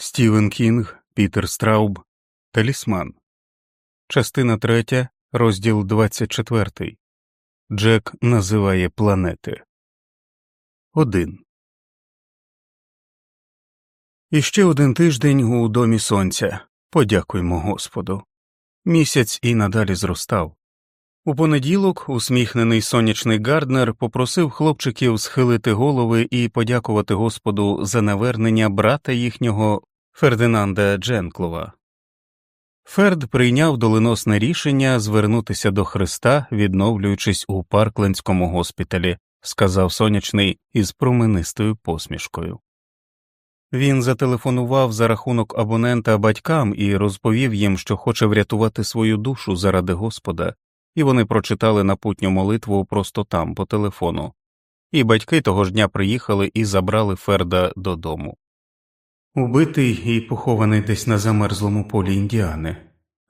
Стівен Кінг, Пітер Страуб, Талісман, Частина 3, розділ 24. Джек називає планети. 1. Іще один тиждень у домі сонця. Подякуймо Господу. Місяць і надалі зростав. У понеділок усміхнений сонячний Гарднер попросив хлопчиків схилити голови і подякувати Господу за навернення брата їхнього Фердинанда Дженклова. Ферд прийняв доленосне рішення звернутися до Христа, відновлюючись у Парклендському госпіталі, сказав сонячний із променистою посмішкою. Він зателефонував за рахунок абонента батькам і розповів їм, що хоче врятувати свою душу заради Господа, і вони прочитали напутню молитву просто там, по телефону, і батьки того ж дня приїхали і забрали Ферда додому. Убитий і похований десь на замерзлому полі Індіани,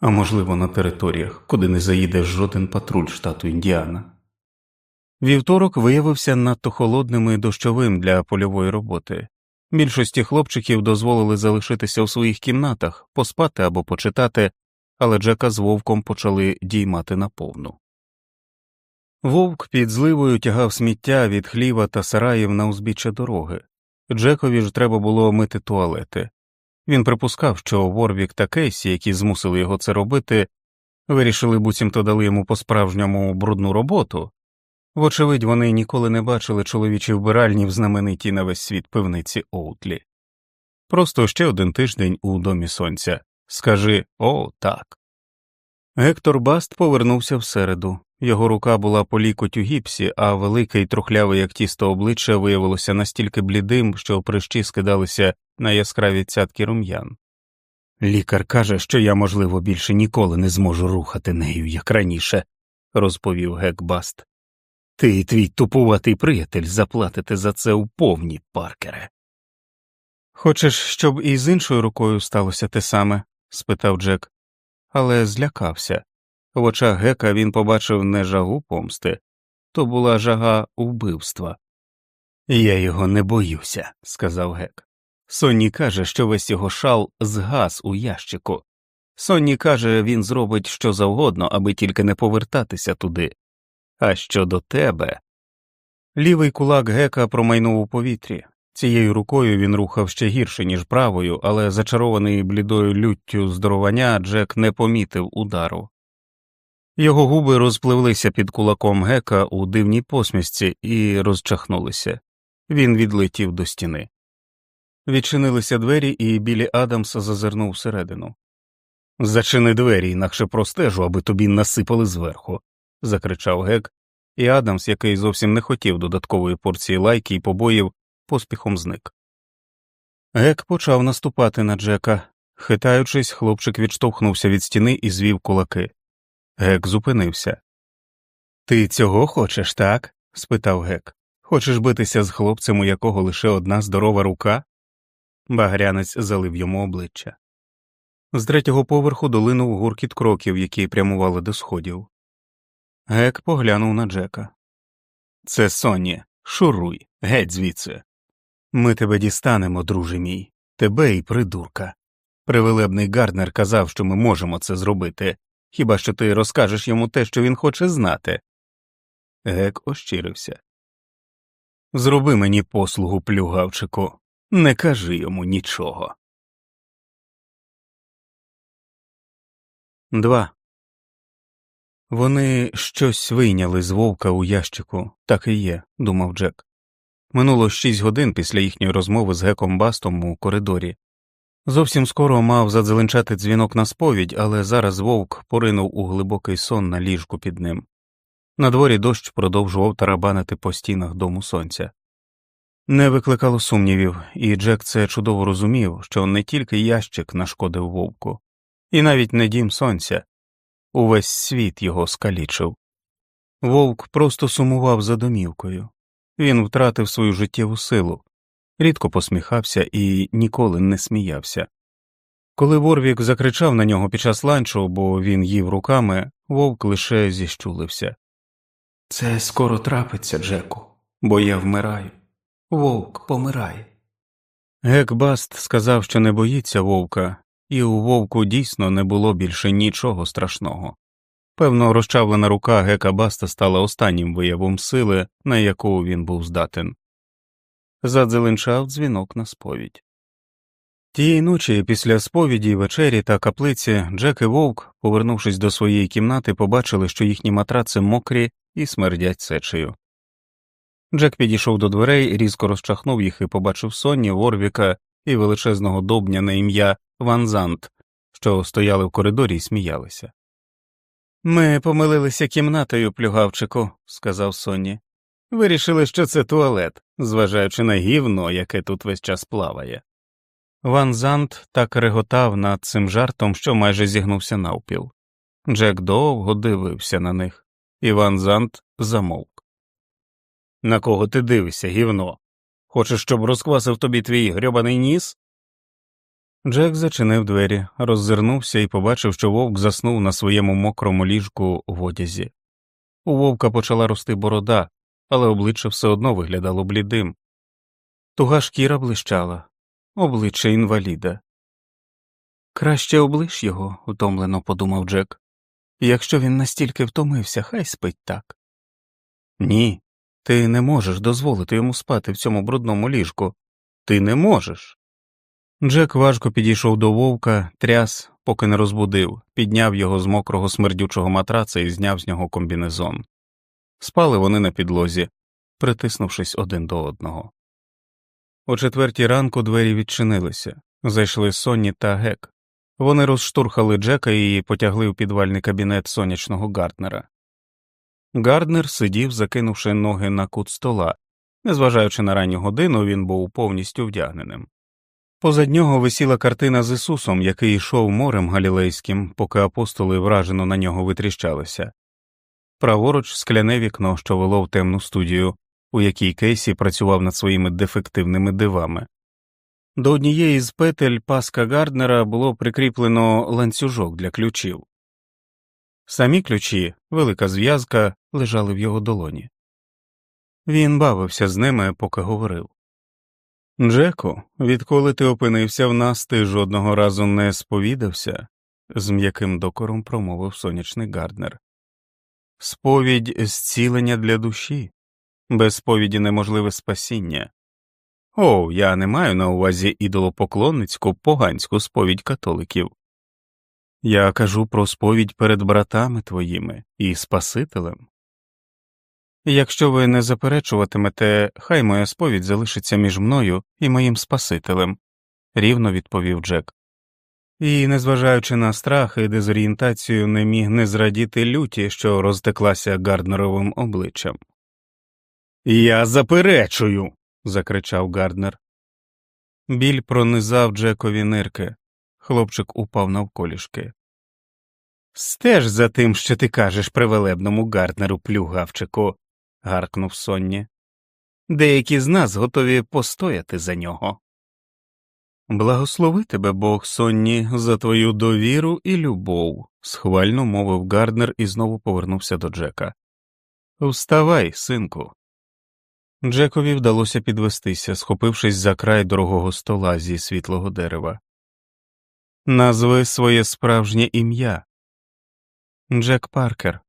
а можливо на територіях, куди не заїде жоден патруль штату Індіана. Вівторок виявився надто холодним і дощовим для польової роботи. Більшості хлопчиків дозволили залишитися у своїх кімнатах, поспати або почитати, але Джека з вовком почали діймати наповну. Вовк під зливою тягав сміття від хліва та сараїв на узбіччя дороги. Джекові ж треба було мити туалети. Він припускав, що Ворвік та Кейсі, які змусили його це робити, вирішили буцімто дали йому по справжньому брудну роботу. Вочевидь, вони ніколи не бачили чоловічі вбиральні в знаменитій на весь світ пивниці Оутлі. Просто ще один тиждень у домі сонця. Скажи о, так. Гектор Баст повернувся всереду. Його рука була по лікоть у гіпсі, а велике й трухляве, як тісто обличчя, виявилося настільки блідим, що прищі скидалися на яскраві цятки рум'ян. Лікар каже, що я, можливо, більше ніколи не зможу рухати нею, як раніше, розповів Гек Баст. Ти і твій тупуватий приятель заплатите за це у повні, паркере. Хочеш, щоб і з іншою рукою сталося те саме? Спитав Джек, але злякався. В очах гека він побачив не жагу помсти, то була жага вбивства. Я його не боюся, сказав гек. Сонні каже, що весь його шал згас у ящику. Сонні каже, він зробить що завгодно, аби тільки не повертатися туди. А щодо тебе. Лівий кулак гека промайнув у повітрі. Цією рукою він рухав ще гірше, ніж правою, але зачарований блідою люттю здоровання Джек не помітив удару. Його губи розпливлися під кулаком гека у дивній посмішці і розчахнулися. Він відлетів до стіни. Відчинилися двері, і білі Адамс зазирнув всередину. Зачини двері, інакше простежу, аби тобі насипали зверху, закричав гек, і Адамс, який зовсім не хотів додаткової порції лайки і побоїв, поспіхом зник. Гек почав наступати на Джека. Хитаючись, хлопчик відштовхнувся від стіни і звів кулаки. Гек зупинився. Ти цього хочеш, так? спитав Гек. Хочеш битися з хлопцем, у якого лише одна здорова рука? Багрянець залив йому обличчя. З третього поверху долинув гуркіт кроків, які прямували до сходів. Гек поглянув на Джека. Це Соні, шуруй, геть звідси. Ми тебе дістанемо, друже мій, тебе і придурка. Привелебний Гарднер казав, що ми можемо це зробити, хіба що ти розкажеш йому те, що він хоче знати. Гек ощирився. Зроби мені послугу, плюгавчику, не кажи йому нічого. Два. Вони щось вийняли з вовка у ящику, так і є, думав Джек. Минуло шість годин після їхньої розмови з геком Бастом у коридорі. Зовсім скоро мав задзеленчати дзвінок на сповідь, але зараз вовк поринув у глибокий сон на ліжку під ним. На дворі дощ продовжував тарабанити по стінах дому сонця. Не викликало сумнівів, і Джек це чудово розумів, що не тільки ящик нашкодив вовку, і навіть не дім сонця, увесь світ його скалічив. Вовк просто сумував за домівкою, він втратив свою життєву силу, рідко посміхався і ніколи не сміявся. Коли Ворвік закричав на нього під час ланчу, бо він їв руками, вовк лише зіщулився. Це скоро трапиться, Джеку, бо я вмираю. Вовк помирає. Гек Баст сказав, що не боїться вовка, і у вовку дійсно не було більше нічого страшного. Певно, розчавлена рука Гека Баста стала останнім виявом сили, на яку він був здатен. Задзеленчав дзвінок на сповідь. Тієї ночі, після сповіді, вечері та каплиці, Джек і вовк, повернувшись до своєї кімнати, побачили, що їхні матраци мокрі і смердять сечею. Джек підійшов до дверей, різко розчахнув їх і побачив Сонні, Ворвіка і величезного добня на ім'я Ванзант, що стояли в коридорі і сміялися. Ми помилилися кімнатою, плюгавчику, сказав Сонні. Вирішили, що це туалет, зважаючи на гівно, яке тут весь час плаває. Ван Зант так реготав над цим жартом, що майже зігнувся навпіл. Джек довго дивився на них, і Ван Зант замовк. На кого ти дивишся, гівно? Хочеш, щоб розквасив тобі твій грьобаний ніс? Джек зачинив двері, роззирнувся і побачив, що вовк заснув на своєму мокрому ліжку в одязі. У вовка почала рости борода, але обличчя все одно виглядало блідим. Туга шкіра блищала, обличчя інваліда. Краще облиш його, утомлено подумав Джек. Якщо він настільки втомився, хай спить так. Ні, ти не можеш дозволити йому спати в цьому брудному ліжку. Ти не можеш. Джек важко підійшов до вовка, тряс, поки не розбудив, підняв його з мокрого смердючого матраца і зняв з нього комбінезон. Спали вони на підлозі, притиснувшись один до одного. О четвертій ранку двері відчинилися, зайшли Сонні та Гек. Вони розштурхали Джека і потягли в підвальний кабінет сонячного Гарднера. Гарднер сидів, закинувши ноги на кут стола. Незважаючи на ранню годину, він був повністю вдягненим. Позад нього висіла картина з Ісусом, який йшов морем галілейським, поки апостоли вражено на нього витріщалися. Праворуч скляне вікно, що вело в темну студію, у якій Кейсі працював над своїми дефективними дивами. До однієї з петель паска Гарднера було прикріплено ланцюжок для ключів. Самі ключі, велика зв'язка, лежали в його долоні. Він бавився з ними, поки говорив. Джеку, відколи ти опинився в нас, ти жодного разу не сповідався, з м'яким докором промовив сонячний Гарднер. Сповідь зцілення для душі, без сповіді неможливе спасіння. О, я не маю на увазі ідолопоклонницьку поганську сповідь католиків. Я кажу про сповідь перед братами твоїми і Спасителем. Якщо ви не заперечуватимете, хай моя сповідь залишиться між мною і моїм Спасителем, рівно відповів Джек. І, незважаючи на страх і дезорієнтацію, не міг не зрадіти люті, що розтеклася Гарднеровим обличчям. Я заперечую. закричав Гарднер. Біль пронизав Джекові нирки. Хлопчик упав навколішки. Стеж за тим, що ти кажеш привелебному Гарднеру плюгавчику, гаркнув Сонні. Деякі з нас готові постояти за нього. Благослови тебе Бог, Сонні, за твою довіру і любов, схвально мовив Гарднер і знову повернувся до Джека. Вставай, синку. Джекові вдалося підвестися, схопившись за край дорогого стола зі світлого дерева. Назви своє справжнє ім'я Джек Паркер.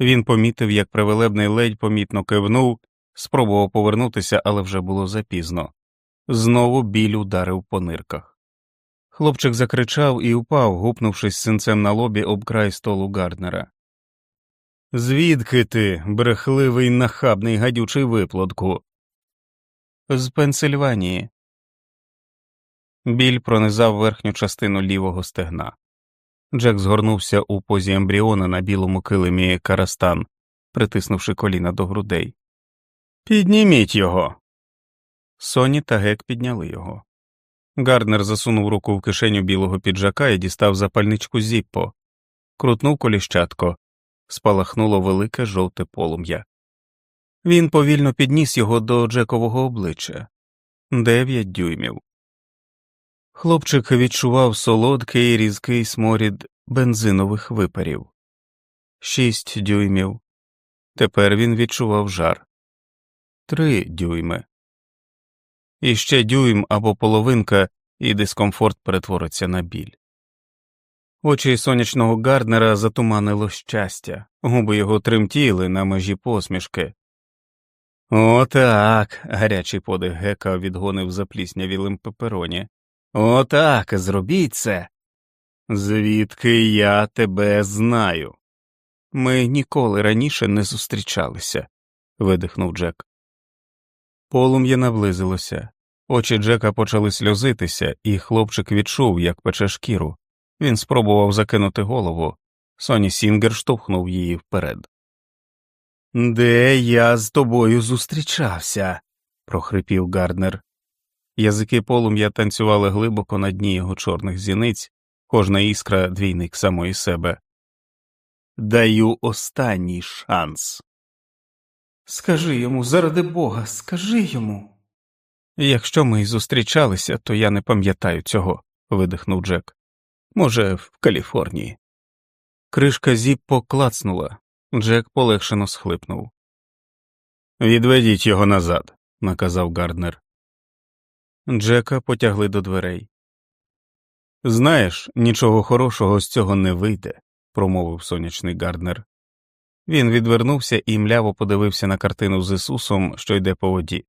Він помітив, як привелебний ледь помітно кивнув, спробував повернутися, але вже було запізно. Знову біль ударив по нирках. Хлопчик закричав і упав, гупнувшись синцем на лобі об край столу Гарднера. Звідки ти, брехливий нахабний гадючий виплатку? З Пенсильванії. Біль пронизав верхню частину лівого стегна. Джек згорнувся у позі ембріона на білому килимі Карастан, притиснувши коліна до грудей. Підніміть його. Соні та Гек підняли його. Гарднер засунув руку в кишеню білого піджака і дістав запальничку зіппо, крутнув коліщатко, спалахнуло велике жовте полум'я. Він повільно підніс його до Джекового обличчя дев'ять дюймів. Хлопчик відчував солодкий різкий сморід бензинових випарів. Шість дюймів. Тепер він відчував жар. Три дюйми. і ще дюйм або половинка, і дискомфорт перетвориться на біль. Очі сонячного Гарднера затуманило щастя, губи його тремтіли на межі посмішки. Отак. гарячий подих гека відгонив запліснявілим пепероні. Отак, зробіть це. Звідки я тебе знаю? Ми ніколи раніше не зустрічалися, видихнув Джек. Полум'я наблизилося, очі Джека почали сльозитися, і хлопчик відчув, як пече шкіру. Він спробував закинути голову. Сонні Сінгер штовхнув її вперед. Де я з тобою зустрічався? прохрипів Гарднер. Язики полум'я танцювали глибоко на дні його чорних зіниць, кожна іскра двійник самої себе. Даю останній шанс. Скажи йому, заради бога, скажи йому. Якщо ми й зустрічалися, то я не пам'ятаю цього, видихнув Джек. Може, в Каліфорнії. Кришка зіппо клацнула. Джек полегшено схлипнув. Відведіть його назад, наказав Гарднер. Джека потягли до дверей. Знаєш, нічого хорошого з цього не вийде, промовив сонячний Гарднер. Він відвернувся і мляво подивився на картину з Ісусом, що йде по воді.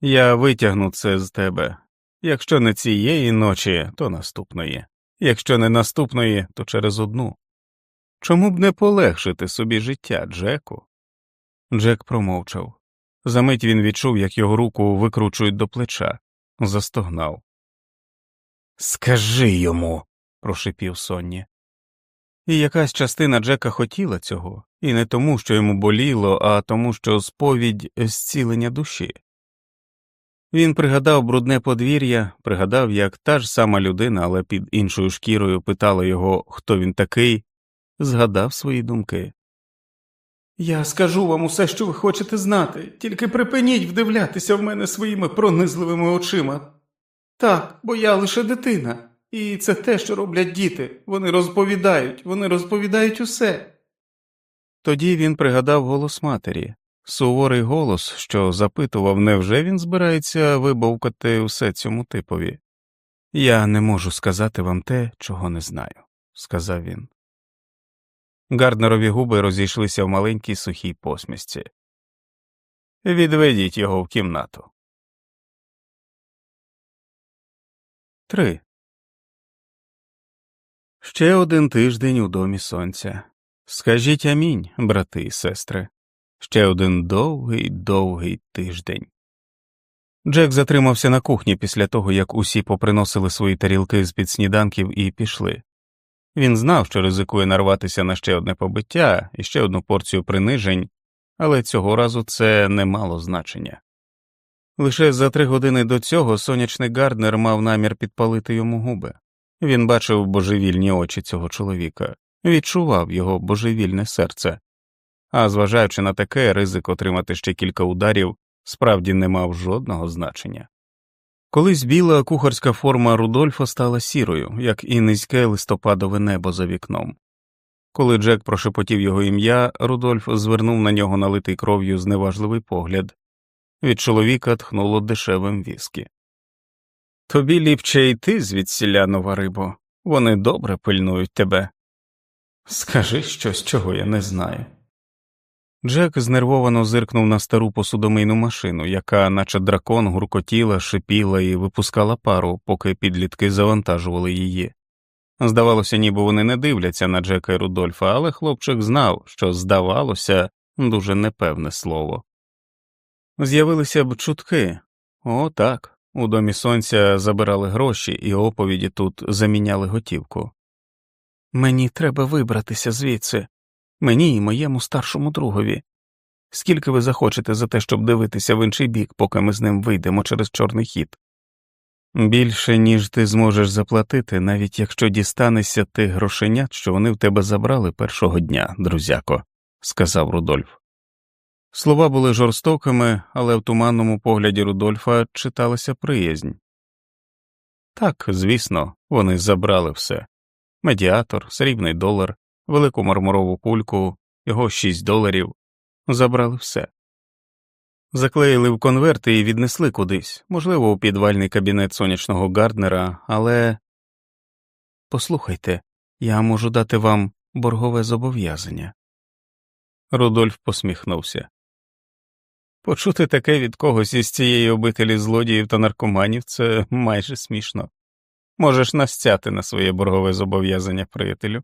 Я витягну це з тебе. Якщо не цієї ночі, то наступної, якщо не наступної, то через одну. Чому б не полегшити собі життя, Джеку? Джек промовчав. Замить він відчув, як його руку викручують до плеча, застогнав. Скажи йому, прошипів Сонні. І якась частина Джека хотіла цього, і не тому, що йому боліло, а тому, що сповідь зцілення душі. Він пригадав брудне подвір'я, пригадав, як та ж сама людина, але під іншою шкірою питала його, хто він такий, згадав свої думки. Я скажу вам усе, що ви хочете знати, тільки припиніть вдивлятися в мене своїми пронизливими очима. Так, бо я лише дитина, і це те, що роблять діти. Вони розповідають, вони розповідають усе. Тоді він пригадав голос матері, суворий голос, що запитував, невже він збирається вибовкати усе цьому типові. Я не можу сказати вам те, чого не знаю, сказав він. Гарднерові губи розійшлися в маленькій сухій посмішці. Відведіть його в кімнату. Три. Ще один тиждень у домі сонця. Скажіть амінь, брати і сестри. Ще один довгий, довгий тиждень. Джек затримався на кухні після того, як усі поприносили свої тарілки з під сніданків і пішли. Він знав, що ризикує нарватися на ще одне побиття і ще одну порцію принижень, але цього разу це не мало значення. Лише за три години до цього сонячний Гарднер мав намір підпалити йому губи. Він бачив божевільні очі цього чоловіка, відчував його божевільне серце, а зважаючи на таке, ризик отримати ще кілька ударів справді не мав жодного значення. Колись біла кухарська форма Рудольфа стала сірою, як і низьке листопадове небо за вікном. Коли Джек прошепотів його ім'я, Рудольф звернув на нього налитий кров'ю зневажливий погляд. Від чоловіка тхнуло дешевим віскі. Тобі ліпче йти звідсіля, нова рибо, вони добре пильнують тебе. Скажи щось, чого я не знаю. Джек знервовано зиркнув на стару посудомийну машину, яка, наче дракон, гуркотіла, шипіла і випускала пару, поки підлітки завантажували її. Здавалося, ніби вони не дивляться на Джека і Рудольфа, але хлопчик знав, що здавалося дуже непевне слово. З'явилися б чутки о, так, у домі сонця забирали гроші, і оповіді тут заміняли готівку. Мені треба вибратися звідси, мені і моєму старшому другові. Скільки ви захочете за те, щоб дивитися в інший бік, поки ми з ним вийдемо через чорний хід? Більше, ніж ти зможеш заплатити, навіть якщо дістанешся тих грошенят, що вони в тебе забрали першого дня, друзяко, сказав Рудольф. Слова були жорстокими, але в туманному погляді Рудольфа читалася приязнь. Так, звісно, вони забрали все медіатор, срібний долар, велику мармурову кульку, його шість доларів, забрали все. Заклеїли в конверти і віднесли кудись, можливо, у підвальний кабінет сонячного Гарднера, але. Послухайте, я можу дати вам боргове зобов'язання. Рудольф посміхнувся. Почути таке від когось із цієї обителі злодіїв та наркоманів це майже смішно. Можеш настяти на своє боргове зобов'язання, приятелю.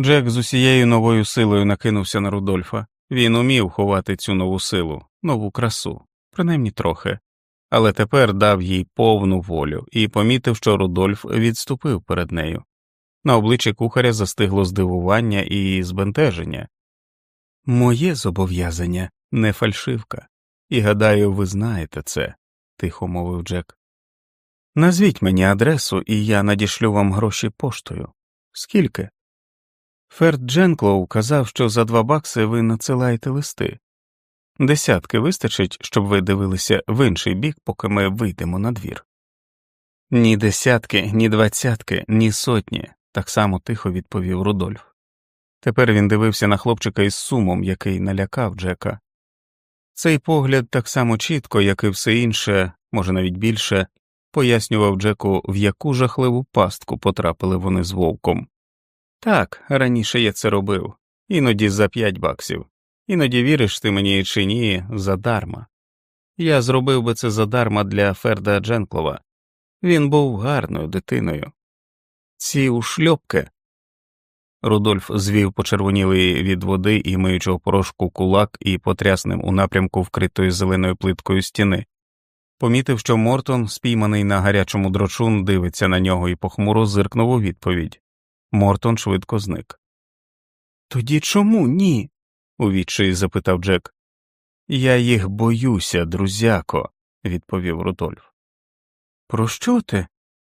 Джек з усією новою силою накинувся на Рудольфа. Він умів ховати цю нову силу, нову красу, принаймні трохи, але тепер дав їй повну волю і помітив, що Рудольф відступив перед нею. На обличчі кухаря застигло здивування і збентеження. Моє зобов'язання не фальшивка, і гадаю, ви знаєте це, тихо мовив Джек. Назвіть мені адресу, і я надішлю вам гроші поштою. Скільки? Ферд Дженклоу казав, що за два бакси ви надсилаєте листи. Десятки вистачить, щоб ви дивилися в інший бік, поки ми вийдемо на двір. Ні десятки, ні двадцятки, ні сотні, так само тихо відповів Рудольф. Тепер він дивився на хлопчика із сумом, який налякав Джека. Цей погляд так само чітко, як і все інше, може навіть більше, пояснював Джеку, в яку жахливу пастку потрапили вони з вовком. Так, раніше я це робив, іноді за п'ять баксів, іноді віриш ти мені чи ні, задарма. Я зробив би це задарма для Ферда Дженклова. Він був гарною дитиною. Ці ушльопки. Рудольф звів почервонілий від води і миючого порошку кулак і потряс ним у напрямку вкритої зеленою плиткою стіни. Помітив, що Мортон, спійманий на гарячому дрочун, дивиться на нього і похмуро зиркнув у відповідь. Мортон швидко зник. Тоді чому ні? у відчаї запитав Джек. Я їх боюся, друзяко, відповів Рудольф. Про що ти?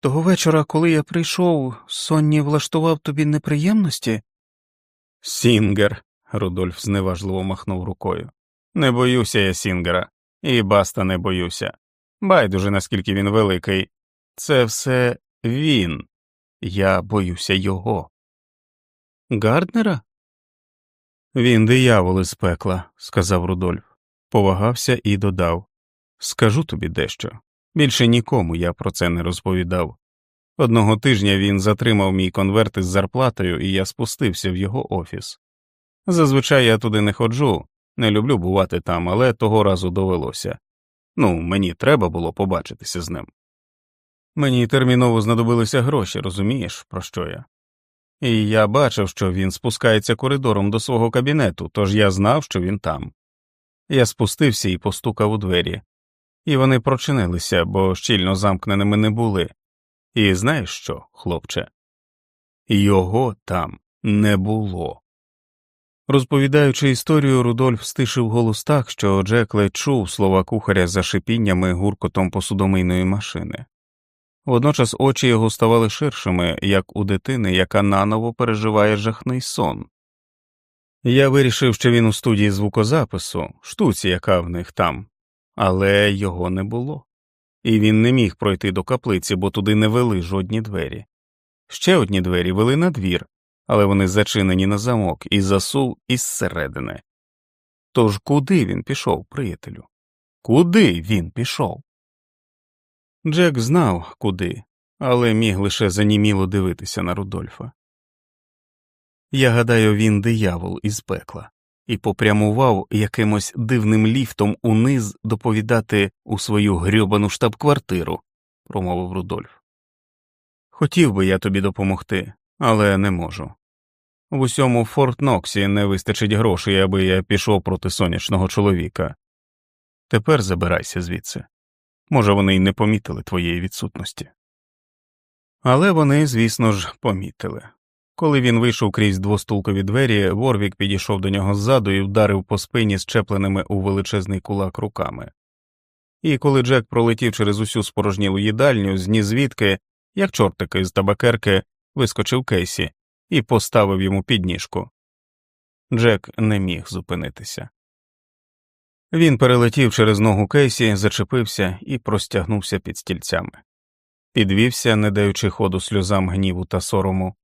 Того вечора, коли я прийшов, Сонні влаштував тобі неприємності? Сінгер, Рудольф зневажливо махнув рукою. Не боюся я Сінгера, і баста не боюся. Байдуже, наскільки він великий. Це все він. Я боюся його. Гарднера? Він диявол із пекла, сказав Рудольф, повагався і додав Скажу тобі дещо. Більше нікому я про це не розповідав. Одного тижня він затримав мій конверт із зарплатою, і я спустився в його офіс. Зазвичай я туди не ходжу, не люблю бувати там, але того разу довелося. Ну, мені треба було побачитися з ним. Мені терміново знадобилися гроші, розумієш, про що я? І я бачив, що він спускається коридором до свого кабінету, тож я знав, що він там. Я спустився і постукав у двері, і вони прочинилися, бо щільно замкненими не були. І знаєш що, хлопче? Його там не було. Розповідаючи історію, Рудольф стишив голос так, що Джек чув слова кухаря за шипіннями гуркотом посудомийної машини. Водночас очі його ставали ширшими, як у дитини, яка наново переживає жахний сон. Я вирішив, що він у студії звукозапису, штуці, яка в них там, але його не було, і він не міг пройти до каплиці, бо туди не вели жодні двері. Ще одні двері вели на двір, але вони зачинені на замок і засув із середини. Тож куди він пішов, приятелю? Куди він пішов? Джек знав, куди, але міг лише заніміло дивитися на Рудольфа. Я гадаю, він диявол із пекла, і попрямував якимось дивним ліфтом униз доповідати у свою грьобану штаб-квартиру, промовив Рудольф. Хотів би я тобі допомогти, але не можу. В усьому Форт Ноксі не вистачить грошей, аби я пішов проти сонячного чоловіка. Тепер забирайся звідси. Може, вони й не помітили твоєї відсутності. Але вони, звісно ж, помітили. Коли він вийшов крізь двостулкові двері, Ворвік підійшов до нього ззаду і вдарив по спині щепленими у величезний кулак руками. І коли Джек пролетів через усю спорожнілу їдальню, зні звідки, як чортики з табакерки, вискочив Кейсі і поставив йому підніжку. Джек не міг зупинитися. Він перелетів через ногу Кейсі, зачепився і простягнувся під стільцями, підвівся, не даючи ходу сльозам гніву та сорому.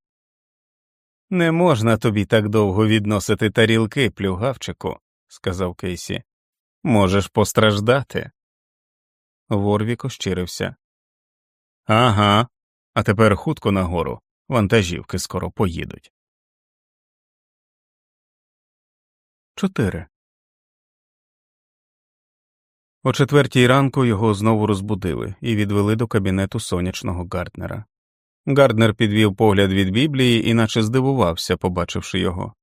Не можна тобі так довго відносити тарілки, плюгавчику, сказав Кейсі. Можеш постраждати. Ворвік ощирився. Ага, а тепер хутко нагору. Вантажівки скоро поїдуть. 4. О четвертій ранку його знову розбудили і відвели до кабінету сонячного Гарднера. Гарднер підвів погляд від Біблії і наче здивувався, побачивши його.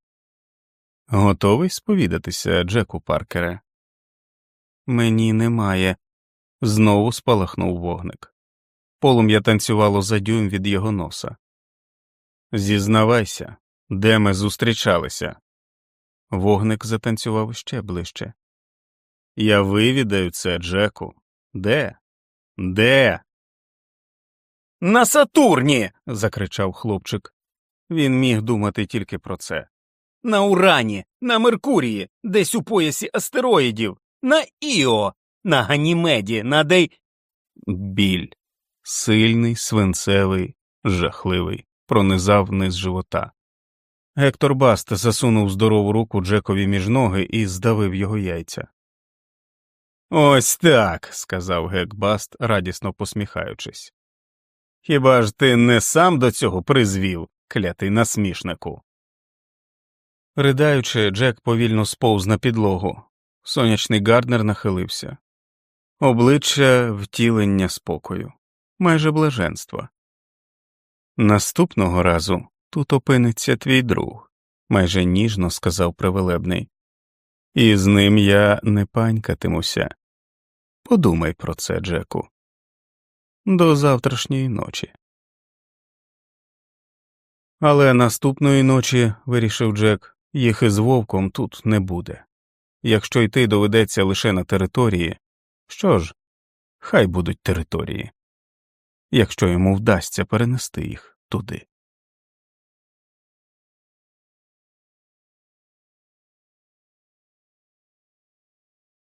Готовий сповідатися, Джеку Паркере? Мені немає. Знову спалахнув вогник. Полум'я танцювало за дюйм від його носа. Зізнавайся, де ми зустрічалися. Вогник затанцював ще ближче. Я вивідаю це, Джеку. Де? Де? На Сатурні. закричав хлопчик. Він міг думати тільки про це. На Урані, на Меркурії, десь у поясі астероїдів, на Іо, на Ганімеді, на Дей. Біль. Сильний, свинцевий, жахливий, пронизав низ живота. Гектор Баст засунув здорову руку Джекові між ноги і здавив його яйця. Ось так, сказав Гек Баст, радісно посміхаючись. Хіба ж ти не сам до цього призвів, клятий насмішнику? Ридаючи, Джек повільно сповз на підлогу. Сонячний Гарднер нахилився. Обличчя втілення спокою, майже блаженства. Наступного разу тут опиниться твій друг, майже ніжно сказав привелебний, і з ним я не панькатимуся. Подумай про це, Джеку. До завтрашньої ночі. Але наступної ночі, вирішив Джек, їх із вовком тут не буде. Якщо йти доведеться лише на території, що ж, хай будуть території, якщо йому вдасться перенести їх туди.